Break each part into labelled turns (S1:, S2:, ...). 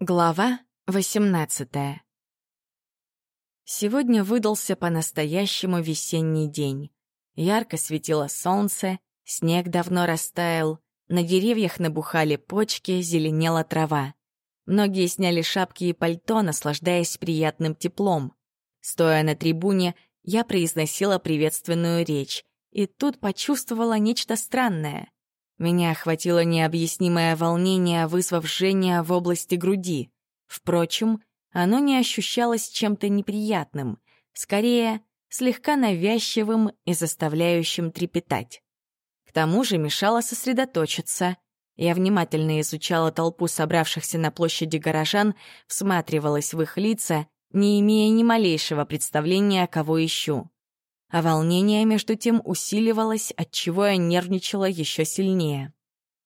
S1: Глава 18 Сегодня выдался по-настоящему весенний день. Ярко светило солнце, снег давно растаял, на деревьях набухали почки, зеленела трава. Многие сняли шапки и пальто, наслаждаясь приятным теплом. Стоя на трибуне, я произносила приветственную речь, и тут почувствовала нечто странное — меня охватило необъяснимое волнение, вызвав жжение в области груди. Впрочем, оно не ощущалось чем-то неприятным, скорее, слегка навязчивым и заставляющим трепетать. К тому же мешало сосредоточиться. Я внимательно изучала толпу собравшихся на площади горожан, всматривалась в их лица, не имея ни малейшего представления, кого ищу а волнение между тем усиливалось, отчего я нервничала еще сильнее.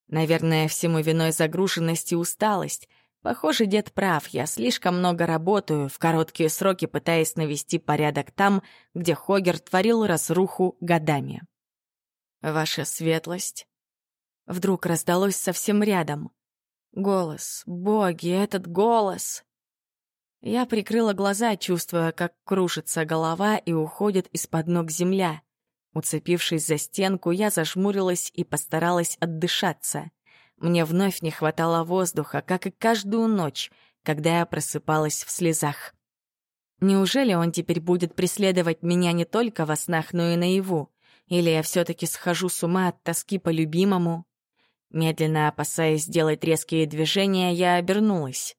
S1: Наверное, всему виной загруженность и усталость. Похоже, дед прав, я слишком много работаю, в короткие сроки пытаясь навести порядок там, где Хогер творил разруху годами. «Ваша светлость?» Вдруг раздалось совсем рядом. Голос, боги, этот голос! Я прикрыла глаза, чувствуя, как кружится голова и уходит из-под ног земля. Уцепившись за стенку, я зажмурилась и постаралась отдышаться. Мне вновь не хватало воздуха, как и каждую ночь, когда я просыпалась в слезах. Неужели он теперь будет преследовать меня не только во снах, но и наяву? Или я все-таки схожу с ума от тоски по любимому? Медленно опасаясь сделать резкие движения, я обернулась.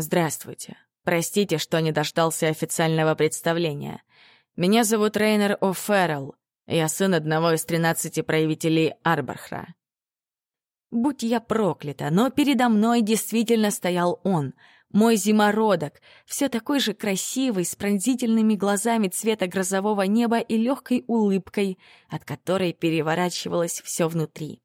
S1: «Здравствуйте. Простите, что не дождался официального представления. Меня зовут Рейнер О'Феррелл. Я сын одного из тринадцати проявителей Арбархра». Будь я проклята, но передо мной действительно стоял он, мой зимородок, все такой же красивый, с пронзительными глазами цвета грозового неба и легкой улыбкой, от которой переворачивалось все внутри.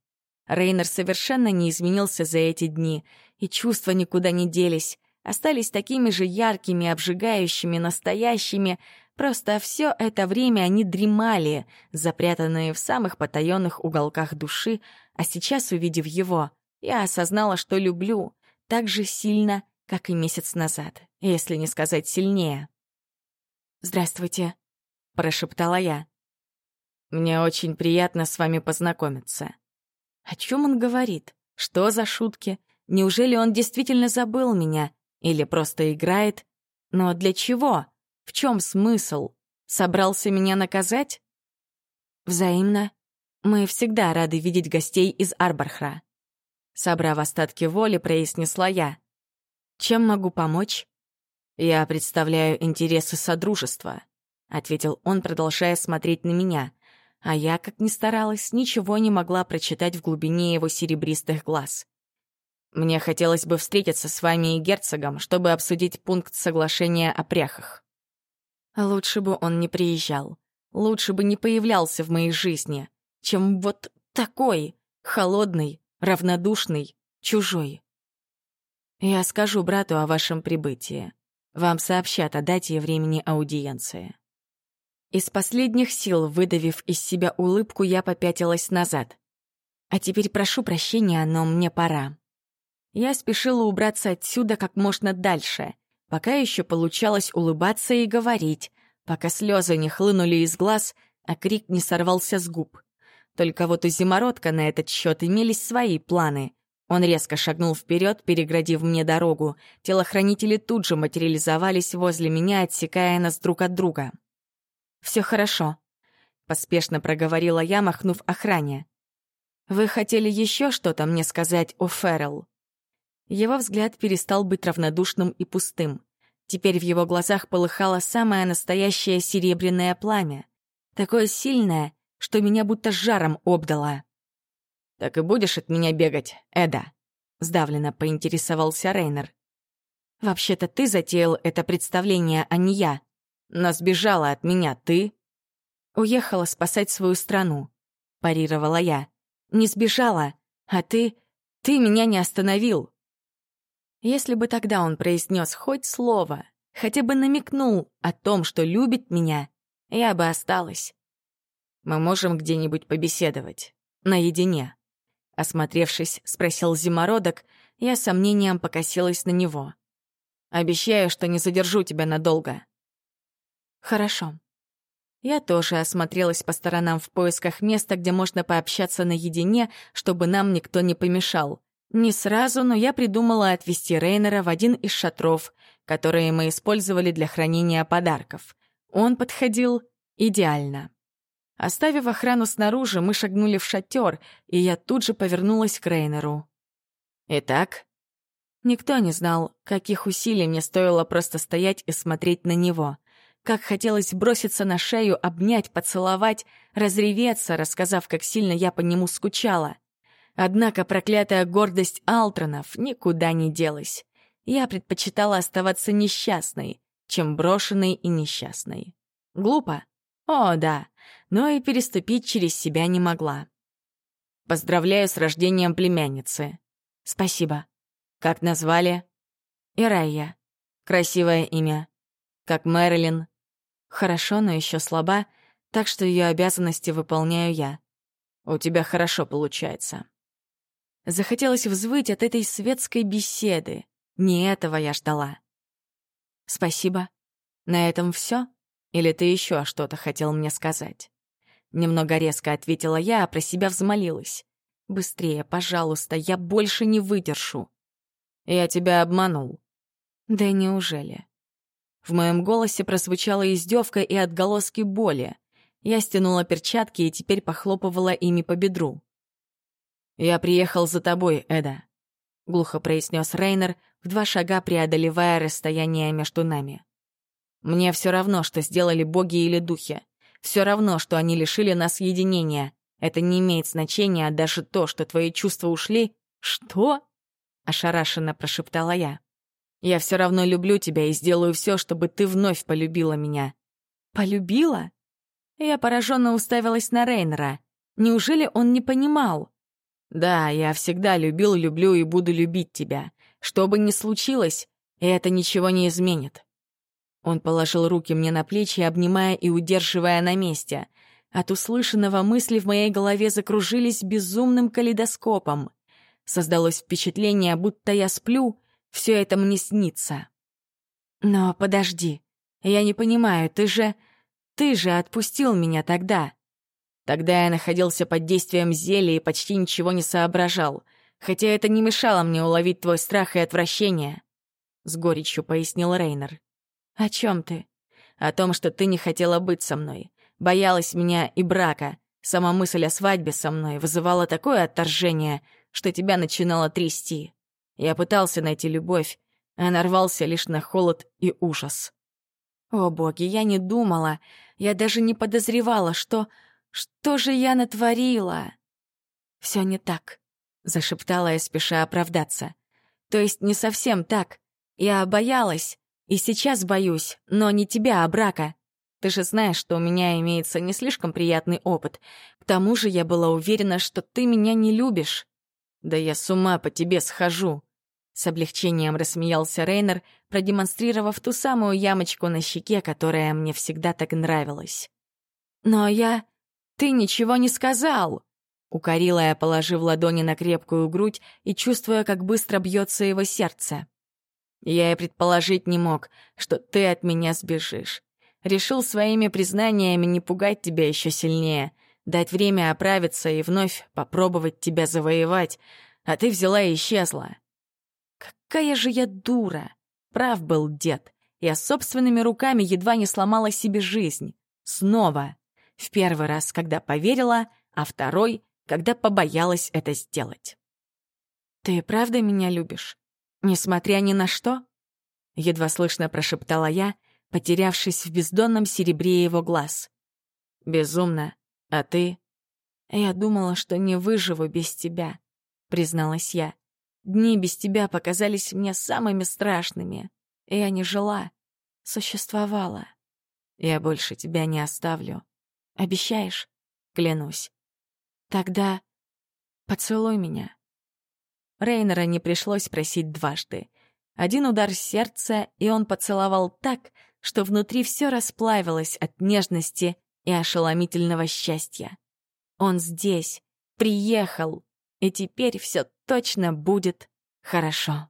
S1: Рейнер совершенно не изменился за эти дни, и чувства никуда не делись остались такими же яркими, обжигающими, настоящими, просто все это время они дремали, запрятанные в самых потаенных уголках души, а сейчас, увидев его, я осознала, что люблю так же сильно, как и месяц назад, если не сказать сильнее. «Здравствуйте», — прошептала я. «Мне очень приятно с вами познакомиться». О чем он говорит? Что за шутки? Неужели он действительно забыл меня? Или просто играет? Но для чего? В чем смысл? Собрался меня наказать? Взаимно. Мы всегда рады видеть гостей из Арбархра. Собрав остатки воли, произнесла я. Чем могу помочь? Я представляю интересы Содружества, ответил он, продолжая смотреть на меня. А я, как ни старалась, ничего не могла прочитать в глубине его серебристых глаз. Мне хотелось бы встретиться с вами и герцогом, чтобы обсудить пункт соглашения о пряхах. Лучше бы он не приезжал. Лучше бы не появлялся в моей жизни, чем вот такой, холодный, равнодушный, чужой. Я скажу брату о вашем прибытии. Вам сообщат о дате и времени аудиенции. Из последних сил, выдавив из себя улыбку, я попятилась назад. А теперь прошу прощения, но мне пора. Я спешила убраться отсюда как можно дальше, пока еще получалось улыбаться и говорить, пока слезы не хлынули из глаз, а крик не сорвался с губ. Только вот у зимородка на этот счет имелись свои планы. Он резко шагнул вперед, переградив мне дорогу. Телохранители тут же материализовались возле меня, отсекая нас друг от друга. Все хорошо», — поспешно проговорила я, махнув охране. «Вы хотели еще что-то мне сказать о Феррелл?» Его взгляд перестал быть равнодушным и пустым. Теперь в его глазах полыхало самое настоящее серебряное пламя. Такое сильное, что меня будто жаром обдало. «Так и будешь от меня бегать, Эда?» — сдавленно поинтересовался Рейнер. «Вообще-то ты затеял это представление, а не я. Но сбежала от меня ты?» «Уехала спасать свою страну», — парировала я. «Не сбежала, а ты... ты меня не остановил». Если бы тогда он произнес хоть слово, хотя бы намекнул о том, что любит меня, я бы осталась. Мы можем где-нибудь побеседовать. Наедине. Осмотревшись, спросил зимородок, я с сомнением покосилась на него. «Обещаю, что не задержу тебя надолго». «Хорошо». Я тоже осмотрелась по сторонам в поисках места, где можно пообщаться наедине, чтобы нам никто не помешал. Не сразу, но я придумала отвезти Рейнера в один из шатров, которые мы использовали для хранения подарков. Он подходил идеально. Оставив охрану снаружи, мы шагнули в шатер, и я тут же повернулась к Рейнеру. «Итак?» Никто не знал, каких усилий мне стоило просто стоять и смотреть на него. Как хотелось броситься на шею, обнять, поцеловать, разреветься, рассказав, как сильно я по нему скучала. Однако проклятая гордость Алтронов никуда не делась. Я предпочитала оставаться несчастной, чем брошенной и несчастной. Глупо? О, да но и переступить через себя не могла. «Поздравляю с рождением племянницы». «Спасибо». «Как назвали?» «Ирайя». «Красивое имя». «Как Мэрилин». «Хорошо, но еще слаба, так что ее обязанности выполняю я». «У тебя хорошо получается». Захотелось взвыть от этой светской беседы. Не этого я ждала. «Спасибо. На этом все? Или ты еще что-то хотел мне сказать?» Немного резко ответила я, а про себя взмолилась. «Быстрее, пожалуйста, я больше не выдержу». «Я тебя обманул». «Да неужели?» В моем голосе прозвучала издевка и отголоски боли. Я стянула перчатки и теперь похлопывала ими по бедру. «Я приехал за тобой, Эда», — глухо произнес Рейнер, в два шага преодолевая расстояние между нами. «Мне все равно, что сделали боги или духи. Все равно, что они лишили нас единения. Это не имеет значения, даже то, что твои чувства ушли. Что? Ошарашенно прошептала я. Я все равно люблю тебя и сделаю все, чтобы ты вновь полюбила меня. Полюбила? Я пораженно уставилась на Рейнера. Неужели он не понимал? Да, я всегда любил, люблю и буду любить тебя. Что бы ни случилось, это ничего не изменит. Он положил руки мне на плечи, обнимая и удерживая на месте. От услышанного мысли в моей голове закружились безумным калейдоскопом. Создалось впечатление, будто я сплю, все это мне снится. Но подожди, я не понимаю, ты же... Ты же отпустил меня тогда. Тогда я находился под действием зелья и почти ничего не соображал, хотя это не мешало мне уловить твой страх и отвращение. С горечью пояснил Рейнер. «О чем ты?» «О том, что ты не хотела быть со мной. Боялась меня и брака. Сама мысль о свадьбе со мной вызывала такое отторжение, что тебя начинало трясти. Я пытался найти любовь, а нарвался лишь на холод и ужас». «О, боги, я не думала, я даже не подозревала, что... Что же я натворила?» «Все не так», — зашептала я, спеша оправдаться. «То есть не совсем так. Я боялась, и сейчас боюсь, но не тебя, а брака. Ты же знаешь, что у меня имеется не слишком приятный опыт. К тому же я была уверена, что ты меня не любишь. Да я с ума по тебе схожу. С облегчением рассмеялся Рейнер, продемонстрировав ту самую ямочку на щеке, которая мне всегда так нравилась. «Но я... Ты ничего не сказал!» Укорила я, положив ладони на крепкую грудь и чувствуя, как быстро бьется его сердце. Я и предположить не мог, что ты от меня сбежишь. Решил своими признаниями не пугать тебя еще сильнее, дать время оправиться и вновь попробовать тебя завоевать, а ты взяла и исчезла. Какая же я дура! Прав был дед. Я собственными руками едва не сломала себе жизнь. Снова. В первый раз, когда поверила, а второй, когда побоялась это сделать. «Ты правда меня любишь?» «Несмотря ни на что?» — едва слышно прошептала я, потерявшись в бездонном серебре его глаз. «Безумно. А ты?» «Я думала, что не выживу без тебя», — призналась я. «Дни без тебя показались мне самыми страшными. Я не жила, существовала. Я больше тебя не оставлю. Обещаешь?» «Клянусь». «Тогда поцелуй меня». Рейнера не пришлось просить дважды. Один удар сердца, и он поцеловал так, что внутри все расплавилось от нежности и ошеломительного счастья. Он здесь, приехал, и теперь все точно будет хорошо.